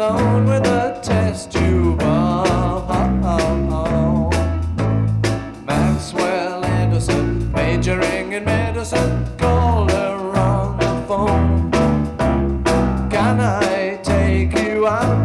alone with a test tube. Oh, oh, oh, Maxwell Anderson, majoring in medicine, called her on the phone. Can I take you out?